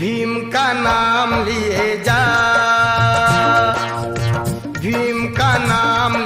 भीम का नाम लिए जा। भीम का नाम